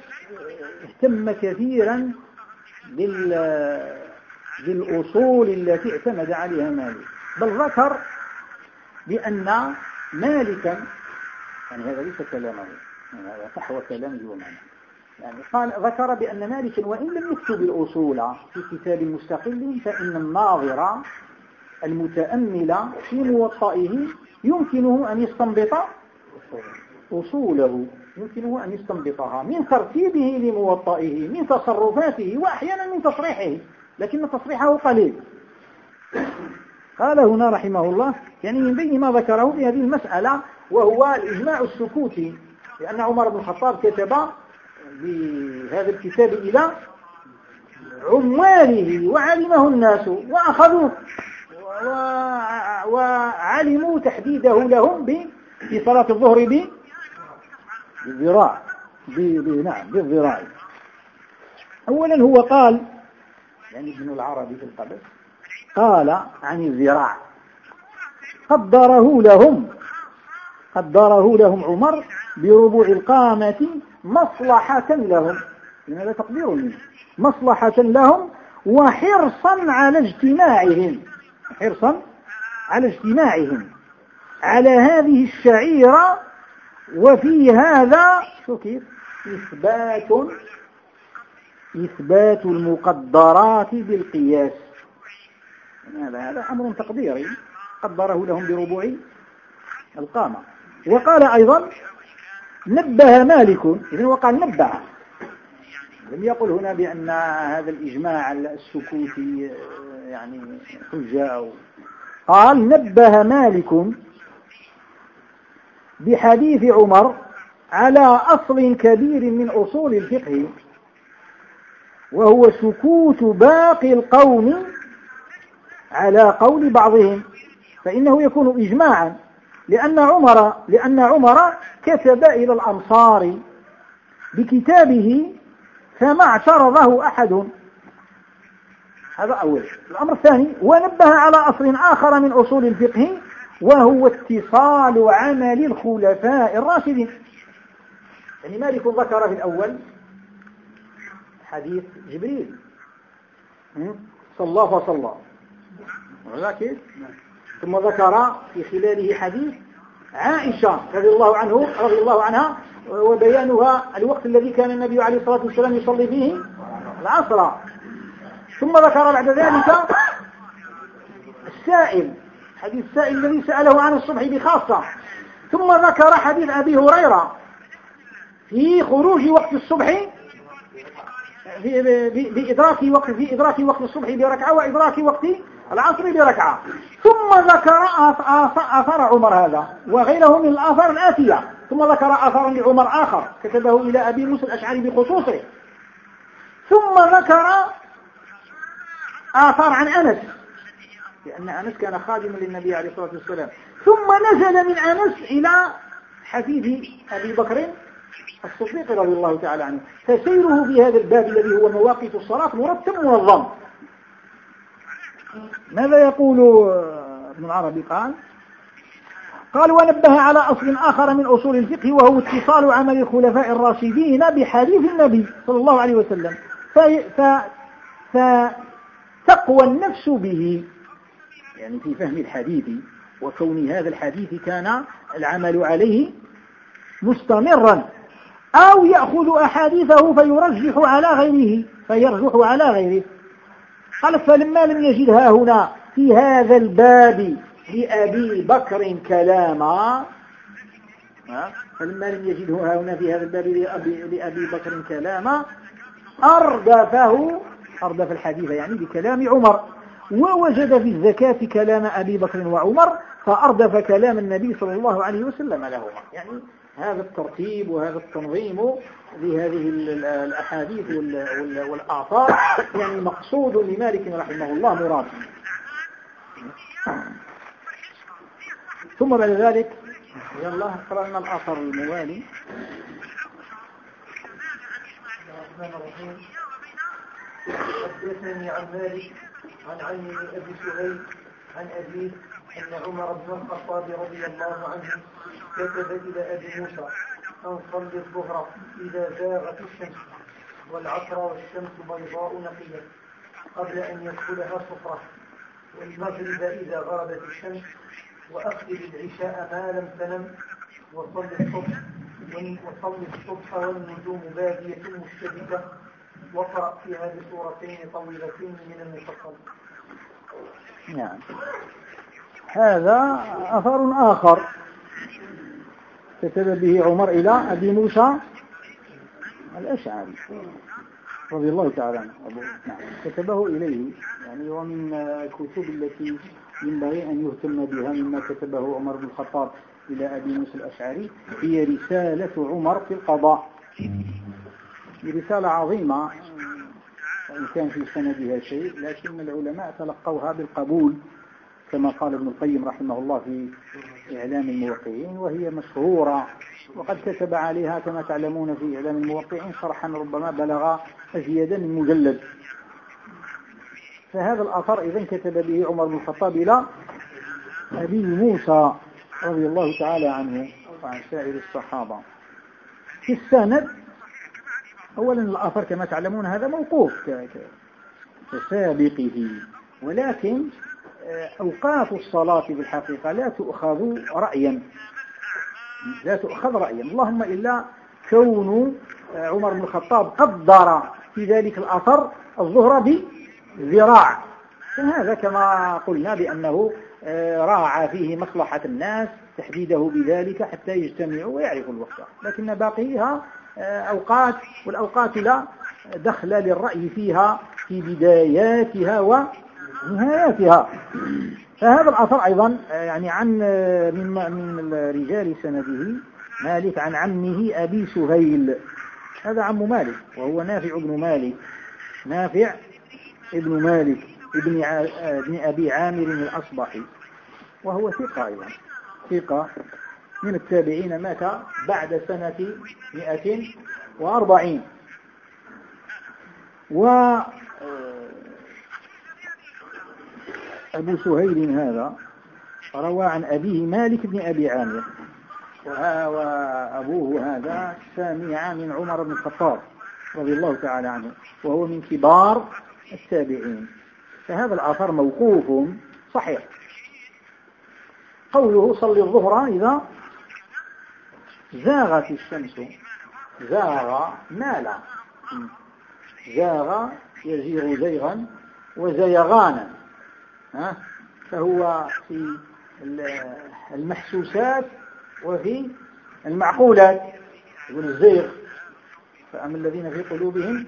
اهتم كثيرا بالأصول التي اعتمد عليها مالك. بل ذكر بأن مالكا يعني هذا ليس كلامه يعني هذا فحوى كلامه ومعنى يعني قال ذكر بأن مالك وإن لم يكتب الأصول في كتاب مستقل فإن الناظر المتأمل في موطئه يمكنه أن يستنبط أصوله. يمكنه أن يستنبطها من ترتيبه لموطئه من تصرفاته وأحيانا من تصريحه لكن تصريحه قليل. قال هنا رحمه الله يعني من بين ما ذكره في هذه المسألة وهو الإجماع السكوتي لأن عمر بن الخطاب كتب بهذا الكتاب إلى عماله وعلمه الناس وأخذوه وعلموا تحديده لهم في صلاة الظهر بالذراع. نعم بالذراع. أولا هو قال يعني ابن العربي في القبس قال عن الذراع. قدره لهم قدره لهم عمر بربوع القامة مصلحة لهم. من هذا تقدير منه مصلحة لهم وحرصا على اجتماعهم. حرصا على اجتماعهم. على هذه الشعيرة وفي هذا شو كيف؟ إثبات إثبات المقدرات بالقياس. هذا هذا أمر تقديري. قدره لهم بربوع القامة. وقال أيضا نبه مالك. إذن وقال نبه. لم يقل هنا بأن هذا الإجماع السكوتي يعني حجة أو قال نبه مالك. بحديث عمر على أصل كبير من أصول الفقه وهو سكوت باقي القوم على قول بعضهم فإنه يكون إجماعا لأن عمر لأن عمر كتب إلى الأمصار بكتابه فما اعترضه أحد. هذا أول. الأمر الثاني ونبه على أصل آخر من أصول الفقه وهو اتصال عمل الخلفاء الراشدين. يعني مالك ذكر في الأول حديث جبريل. صلى فصلى ولكن ثم ذكر في خلاله حديث عائشة رضي الله عنه رضي الله عنها وبيانها الوقت الذي كان النبي عليه الصلاة والسلام يصلي فيه العصر. ثم ذكر بعد ذلك السائل حديث السائل الذي سأله عن الصبح بخاصة. ثم ذكر حديث أبي هريرة في خروج وقت الصبح بإدراك وقت في إدراك وقت الصبح بركعة وإدراك وقت العصر بركعة. ثم ذكر آثار عمر هذا وغيره من الآثار الآتية. ثم ذكر آثارا لعمر آخر كتبه إلى أبي موسى الأشعري بخصوصه. ثم ذكر آثار عن أنس. لأن أنس كان خادما للنبي عليه الصلاة والسلام. ثم نزل من أنس إلى حفيد أبي بكر الصديق رضي الله تعالى عنه. فسيره في هذا الباب الذي هو مواقف الصلاة مرتب منظم ماذا يقول ابن العربي؟ قال قال ونبه على أصل آخر من أصول الفقه وهو اتصال عمل الخلفاء الراشدين بحديث النبي صلى الله عليه وسلم. فتقوى النفس به. يعني في فهم الحديث وكون هذا الحديث كان العمل عليه مستمرا أو يأخذ أحاديثه فيرجح على غيره فيرجح على غيره. قال فلما لم يجدها هنا في هذا الباب لأبي بكر كلاما فلما لم يجده هنا في هذا الباب لأبي بكر كلاما أردفه أردف الحديث يعني بكلام عمر. ووجد في الزكاة كلام أبي بكر وعمر فأردف كلام النبي صلى الله عليه وسلم لهما يعني هذا الترتيب وهذا التنظيم لهذه الأحاديث والآثار يعني مقصود لمالك رحمه الله مراد. ثم بعد ذلك يلا قرأنا الآثر الموالي. حدثني عن مالك عن عمه أبي سهيل عن أبيه أن عمر بن الخطاب رضي الله عنه كتب إلى أبي موسى أن صل الظهر إذا زاغت الشمس والعصر والشمس بيضاء نقية قبل أن يدخلها صفرة والمغرب إذا غربت الشمس وأخر العشاء ما لم تنم وصل الصبح وصل الصبح والنجوم بادية مشتبكة وقرأ فيها بسورتين طويلتين من المفصل نعم. هذا أثر آخر. كتب به عمر إلى أبي موسى الأشعري. رضي الله تعالى عنه. نعم. كتبه إليه. يعني ومن الكتب التي ينبغي أن يهتم بها مما كتبه عمر بن الخطاب إلى أبي موسى الأشعري. هي رسالة عمر في القضاء. رسالة عظيمة. وإن كان في سندها شيء لكن العلماء تلقوها بالقبول كما قال ابن القيم رحمه الله في إعلام الموقعين وهي مشهورة وقد كتب عليها كما تعلمون في إعلام الموقعين شرحا ربما بلغ أزيد من مجلد. فهذا الأثر إذا كتب به عمر بن الخطاب إلى أبي موسى رضي الله تعالى عنه وعن سائر الصحابة. في السند أولا الأثر كما تعلمون هذا موقوف كسابقه. ولكن آه، أوقات الصلاة في الحقيقة لا تؤخذ رأيا. لا تؤخذ رأيا. اللهم إلا كون آه، عمر بن الخطاب قدر في ذلك الأثر الظهر ذراع فهذا كما قلنا بأنه آه، راعى فيه مصلحة الناس تحديده بذلك حتى يجتمعوا ويعرفوا الوقت. لكن باقيها أوقات والأوقات لا دخل للرأي فيها في بداياتها ونهاياتها. فهذا الأثر أيضا آه، يعني عن من من رجال سنده مالك عن عمه أبي سهيل. هذا عم مالك وهو نافع بن مالك. نافع ابن مالك ابن, ابن أبي عامر الأصبحي. وهو ثقة أيضا. ثقة. من التابعين مات بعد سنة 140 و أبو سهيل هذا روى عن أبيه مالك بن أبي عامر وأبوه هذا سامع من عمر بن الخطاب رضي الله تعالى عنه وهو من كبار التابعين. فهذا الآثار موقوف صحيح. قوله صلي الظهر إذا زاغت الشمس زاغ مال زاغ يزيغ زيغا وزيغانا. فهو في المحسوسات وفي المعقولات. يقول الزيغ. فأما الذين في قلوبهم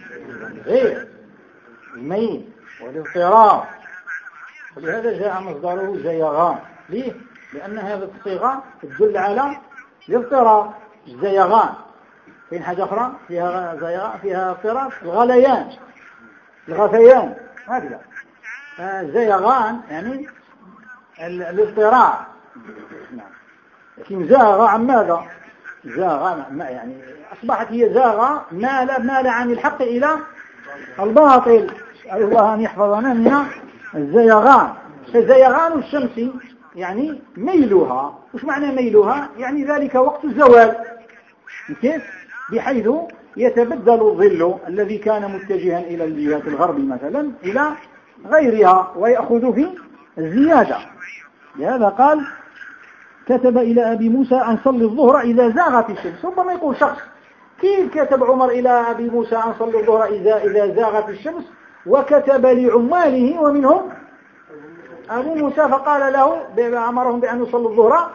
زيغ الميل والاضطراب ولهذا جاء مصدره زيغان. ليه؟ لأن هذه الصيغة تدل على الاضطراب الزيغان فين حاجة أخرى؟ فيها زيغان فيها اضطراب الغليان. الغثيان. هكذا. الزيغان يعني الاضطراب نعم. لكن زاغ عن ماذا؟ زاغ يعني أصبحت هي زاغ مال مال عن الحق إلى الباطل. الله أن يحفظنا من الزيغان. فزيغان الشمس يعني ميلها. وش معنى ميلها؟ يعني ذلك وقت الزوال. كيف؟ بحيث يتبدل الظل الذي كان متجها إلى الجهة الغرب مثلا إلى غيرها ويأخذ في الزيادة. لهذا قال كتب إلى أبي موسى أن صلي الظهر إذا زاغت الشمس. ربما يقول شخص كيف كتب عمر إلى أبي موسى أن صلي الظهر إذا, إذا زاغت الشمس؟ وكتب لعماله ومنهم أبو موسى فقال له أمرهم بأن يصلوا الظهر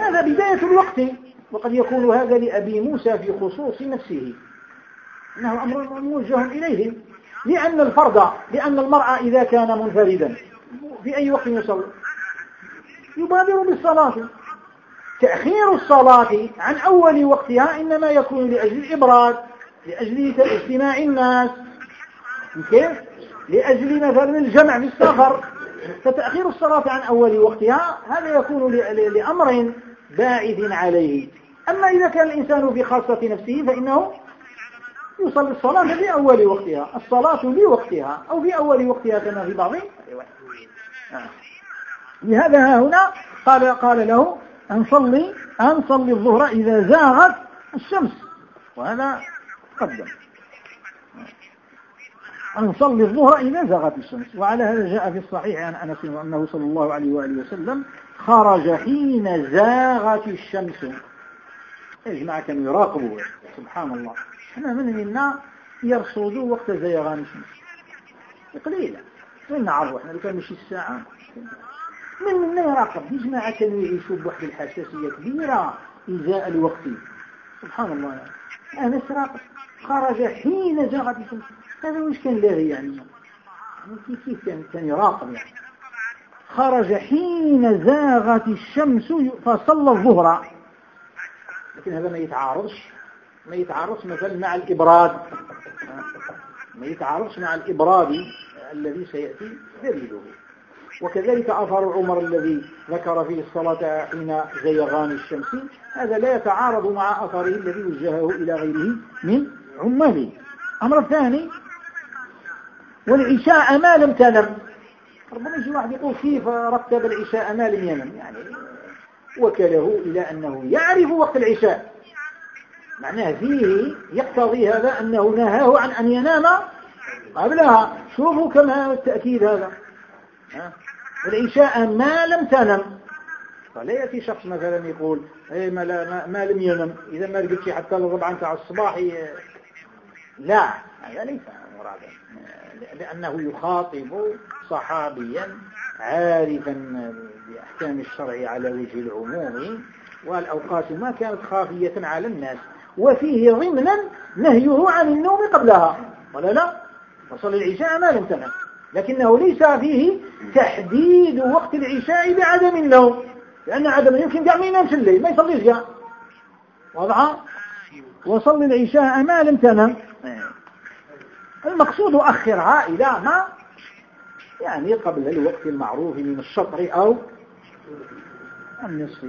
هذا بداية الوقت وقد يكون هذا لأبي موسى في خصوص نفسه. إنه أمر موجه إليه. لأن الفرد لأن المرأة إذا كان منفردا في أي وقت يصلي؟ يبادر بالصلاة. تأخير الصلاة عن أول وقتها إنما يكون لأجل الإبراد لأجل اجتماع الناس. كيف؟ لأجل مثلا الجمع في السفر. فتأخير الصلاة عن أول وقتها هذا يكون لأمر باعث عليه. أما إذا كان الإنسان في خاصة نفسه فإنه يصلي الصلاة في أول وقتها. الصلاة لوقتها أو في أول وقتها كما في بعض لهذا ها هنا قال قال له أن صلي أن صلي الظهر إذا زاغت الشمس. وهذا قدم. أن صلي الظهر إذا زاغت الشمس. وعلى هذا جاء في الصحيح عن أنس أنه صلى الله عليه وآله وسلم خرج حين زاغت الشمس. يا جماعة كانوا يراقبوا سبحان الله. إحنا من منا يرصدوا وقت زيغان الشمس. قليلا. من نعرفوا إحنا لو كان مشي الساعة. من منا يراقب؟ يا جماعة كانوا يعيشوا بواحد الحساسية كبيرة إزاء الوقت. سبحان الله. يعني. راقب. خرج حين زاغت الشمس. هذا وش كان لاغي يعني؟ كيف كيف كان كان يراقب يعني. خرج حين زاغت الشمس فصلى الظهر. لكن هذا ما يتعارضش ما يتعارضش مثلا مع الإبراد. ما يتعارضش مع الإبراد الذي سيأتي دليله. وكذلك أثر عمر الذي ذكر فيه الصلاة حين زيغان الشمس. هذا لا يتعارض مع أثره الذي وجهه إلى غيره من عماله أمر الثاني والعشاء ما لم تنم ربما يجي واحد يقول كيف رتب العشاء ما لم ينم يعني وكله إلى أنه يعرف وقت العشاء. معناه فيه يقتضي هذا أنه نهاه عن أن ينام قبلها. شوفوا كم التأكيد هذا. العشاء ما لم تنم فلا يأتي شخص مثلا يقول إيه ما, ما, ما لم ينم. إذا ما لقيتش حتى الربع تاع الصباح لا هذا ليس مرادا لأنه يخاطب صحابيا عارفا بأحكام الشرع على وجه العموم والأوقات ما كانت خافية على الناس وفيه ضمنا نهيه عن النوم قبلها. ولا لا؟ فصل العشاء ما لم تنم لكنه ليس فيه تحديد وقت العشاء بعدم النوم. لأن عدم يمكن قاع ما ينامش الليل ما يصليش. قاع واضحة؟ وصل العشاء ما لم تنم المقصود أخرها إلى ما يعني قبل الوقت المعروف من الشطر أو النصف.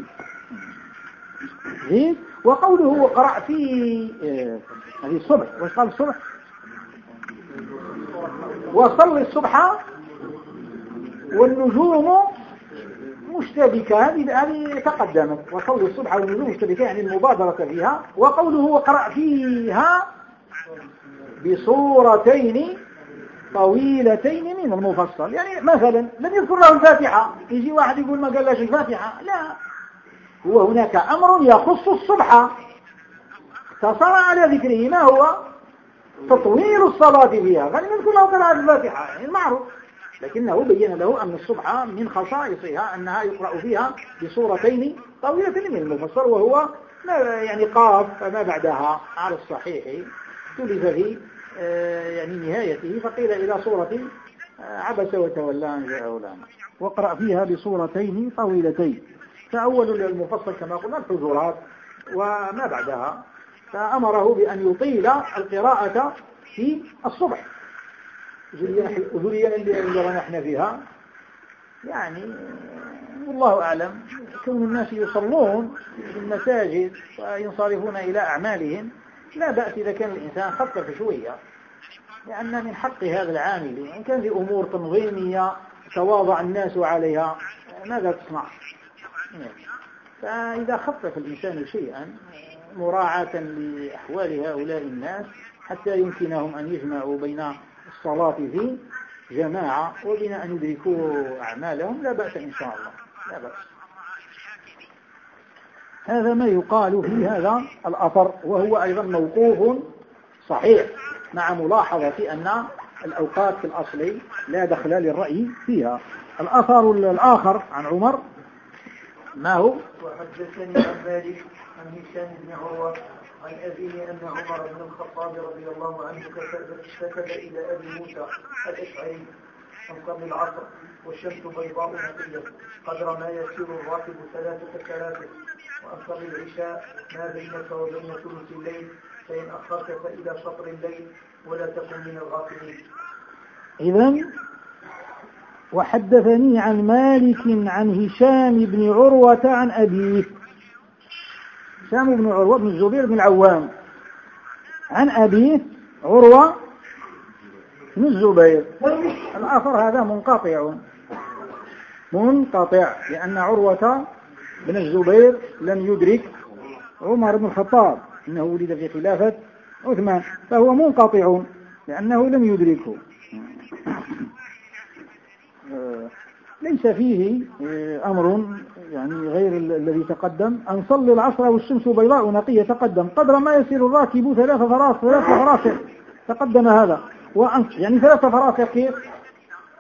زين؟ وقوله وقرأ في آه، هذه الصبح. وش قال الصبح؟ وصل الصبح والنجوم مشتبكة هذه تقدمت. وصل الصبح والنجوم مشتبكة يعني المبادرة فيها. وقوله وقرأ فيها بصورتين طويلتين من المفصل. يعني مثلا لم يذكر له الفاتحة. يجي واحد يقول ما قال لاش الفاتحة. لا. هو هناك أمر يخص الصبح. اقتصر على ذكره. ما هو؟ تطويل الصلاة فيها. فلم يذكر له قراءة الفاتحة. يعني المعروف. لكنه بين له أن الصبح من خصائصها أنها يقرأ فيها بصورتين طويلة من المفصل. وهو يعني قاف فما بعدها على الصحيح. تلف في آه، يعني نهايته. فقيل إلى صورة آه، عبس وتولى أن جاءه الأمر وقرأ فيها بصورتين طويلتين. فأول المفصل كما قلنا الحجرات وما بعدها. فأمره بأن يطيل القراءة في الصبح. ذريا اللي نحن فيها. يعني والله أعلم. كون الناس يصلون في المساجد وينصرفون إلى أعمالهم لا بأس إذا كان الإنسان خفف شوية لأن من حق هذا العامل وإن كان في أمور تنظيمية تواضع الناس عليها ماذا تصنع؟ فإذا خفف الإنسان شيئا مراعاة لأحوال هؤلاء الناس حتى يمكنهم أن يجمعوا بين الصلاة في جماعة وبين أن يدركوا أعمالهم لا بأس إن شاء الله. لا بأس. هذا ما يقال في هذا الأثر وهو أيضا موقوف صحيح. مع ملاحظة أن الأوقات في الأصل لا دخل للرأي فيها. الأثر الآخر عن عمر ما هو؟ وحدثني عن مالك عن هشام بن عروة عن أبيه أن عمر بن الخطاب رضي الله عنه كتب إلى أبي موسى الأشعري أن صلي العصر والشمس بيضاء نقية قدر ما يسير الراكب ثلاثة ثلاثة وأن صلي العشاء ما بينك وبين ثلث الليل فإن أخرت فإلى شطر الليل ولا تكن من الغافلين. إذا وحدثني عن مالك عن هشام بن عروة عن أبيه. هشام بن عروة بن الزبير بن العوام. عن أبيه عروة بن الزبير. الأثر هذا منقطع. منقطع لأن عروة بن الزبير لم يدرك عمر بن الخطاب إنه ولد في خلافة عثمان فهو منقطع لأنه لم يدركه. ليس فيه آه، أمر يعني غير الذي تقدم. أن صلي العصر والشمس بيضاء نقية تقدم. قدر ما يسير الراكب ثلاث فراس ثلاث فراسخ تقدم هذا. وأن يعني ثلاث كيف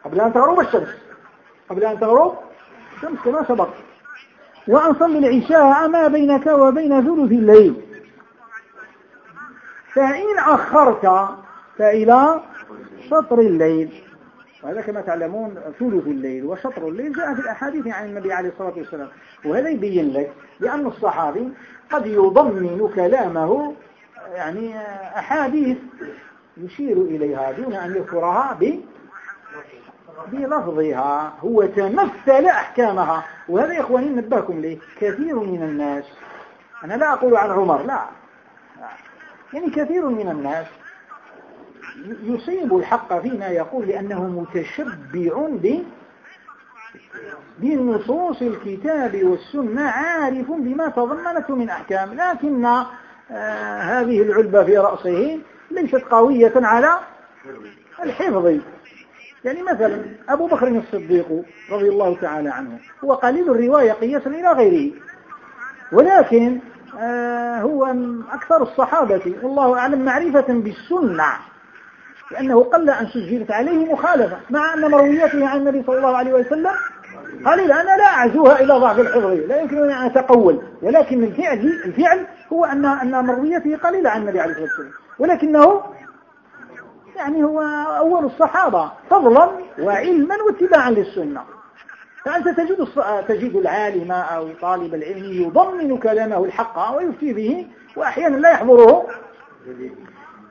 قبل أن تغرب الشمس. قبل أن تغرب الشمس كما سبق. وأن صلي العشاء ما بينك وبين ثلث الليل. فإن أخرت فإلى شطر الليل. وهذا كما تعلمون ثلث الليل وشطر الليل. جاء في الأحاديث عن النبي عليه الصلاة والسلام وهذا يبين لك بأن الصحابي قد يضمن كلامه يعني أحاديث يشير إليها دون أن يذكرها بلفظها هو تمثل أحكامها. وهذا يا إخواني نبهكم ليه؟ كثير من الناس أنا لا أقول عن عمر لا. يعني كثير من الناس يصيب الحق فيما يقول لأنه متشبع بنصوص الكتاب والسنة عارف بما تضمنته من أحكام. لكن آه هذه العلبة في رأسه ليست قوية على الحفظ. يعني مثلا أبو بكر الصديق رضي الله تعالى عنه هو قليل الرواية قياسا إلى غيره. ولكن آه هو أكثر الصحابة والله أعلم معرفة بالسنة لأنه قل أن سجلت عليه مخالفة مع أن مروياته عن النبي صلى الله عليه وسلم قليلا أنا لا أعزوها إلى ضعف الحفظ لا يمكنني أن أتقول ولكن الفعل الفعل هو أن أن قليلة عن النبي عليه الصلاة والسلام ولكنه يعني هو أول الصحابة فضلا وعلما واتباعا للسنة. فأنت تجد تجد العالم أو طالب العلم يضمن كلامه الحق ويفتي به وأحيانا لا يحضره.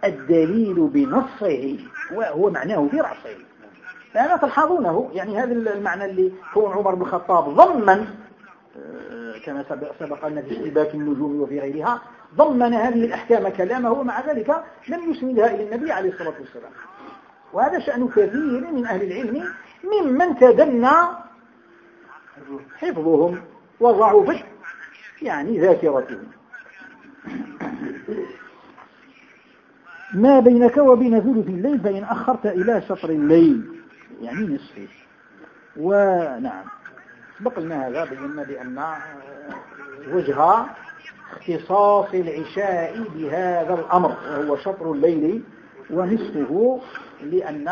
الدليل بنصه وهو معناه في رأسه فهذا تلحظونه. يعني هذا المعنى اللي كون عمر بن الخطاب ضمن آه، كما سبق لنا في اشتباك النجوم وفي غيرها. ضمن هذه الأحكام كلامه ومع ذلك لم يسندها إلى النبي عليه الصلاة والسلام. وهذا شأن كثير من أهل العلم ممن تدنى حفظهم وضعفت يعني ذاكرتهم. ما بينك وبين ثلث الليل فإن أخرت إلى شطر الليل يعني نصفه. ونعم. سبق لنا هذا بينا بأن وجه اختصاص العشاء بهذا الأمر وهو شطر الليل ونصفه لأن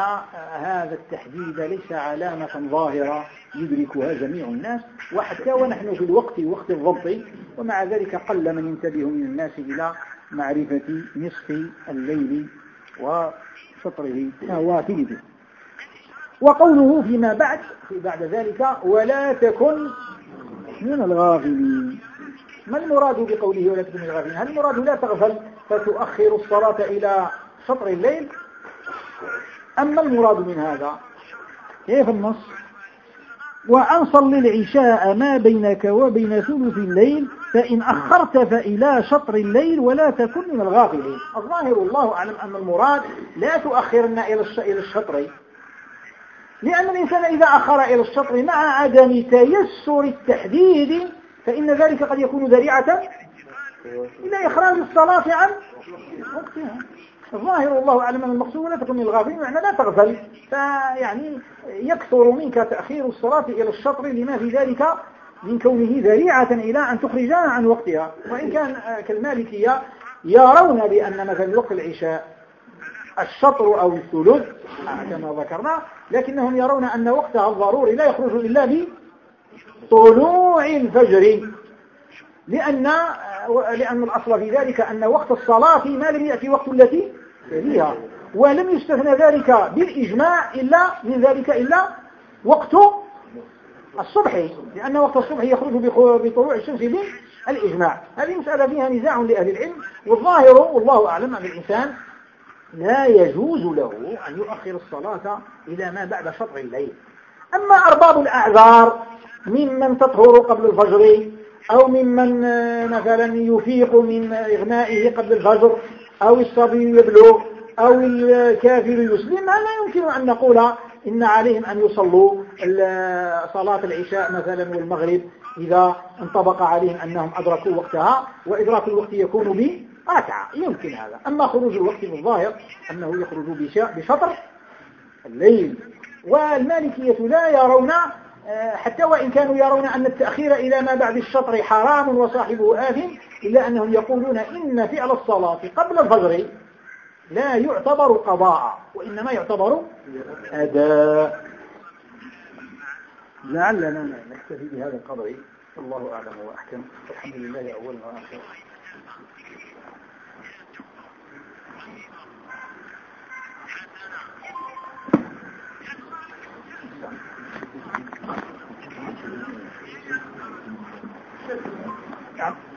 هذا التحديد ليس علامة ظاهرة يدركها جميع الناس وحتى ونحن في الوقت وقت الضبط ومع ذلك قل من ينتبه من الناس إلى معرفة نصف الليل وشطره نوافذه وقوله فيما بعد في بعد ذلك ولا تكن من الغافلين. ما المراد بقوله ولا تكن الغافلين؟ هل المراد لا تغفل فتؤخر الصلاة إلى شطر الليل؟ أما المراد من هذا؟ كيف النص؟ وأن صل العشاء ما بينك وبين ثلث الليل فإن أخرت فإلى شطر الليل ولا تكن من الغافلين. الظاهر الله أعلم أن المراد لا تؤخرن إلى الشطر. لأن الإنسان إذا أخر إلى الشطر مع عدم تيسر التحديد فإن ذلك قد يكون ذريعة إلى إخراج الصلاة عن وقتها. الظاهر والله أعلم المقصود لا تكون من الغافلين معنى لا تغفل. فيعني يكثر منك تأخير الصلاة إلى الشطر لما في ذلك من كونه ذريعة إلى أن تخرجها عن وقتها. وإن كان كالمالكية يرون بأن مثلا وقت العشاء الشطر أو الثلث كما ذكرنا لكنهم يرون أن وقتها الضروري لا يخرج إلا بطلوع الفجر. لأن لأن الأصل في ذلك أن وقت الصلاة ما لم يأتي وقت التي فيها. ولم يستثنى ذلك بالإجماع إلا من ذلك إلا وقت الصبح. لأن وقت الصبح يخرج بطلوع الشمس بالإجماع. هذه مسألة فيها نزاع لأهل العلم. والظاهر والله أعلم أن الإنسان لا يجوز له أن يؤخر الصلاة إلى ما بعد شطر الليل. أما أرباب الأعذار ممن تطهر قبل الفجر أو ممن مثلا يفيق من إغنائه قبل الفجر أو الصبي يبلغ أو الكافر يسلم. لا يمكن أن نقول إن عليهم أن يصلوا صلاة العشاء مثلا والمغرب إذا انطبق عليهم أنهم أدركوا وقتها وإدراك الوقت يكون بركعة يمكن هذا. أما خروج الوقت من الظاهر أنه يخرج بشطر الليل. والمالكية لا يرون آه، حتى وإن كانوا يرون أن التأخير إلى ما بعد الشطر حرام وصاحبه آثم إلا أنهم يقولون إن فعل الصلاة قبل الفجر لا يعتبر قضاء وإنما يعتبر أداء. لعلنا نكتفي بهذا القدر الله أعلم وأحكم. الحمد لله أولا وآخرا Yeah.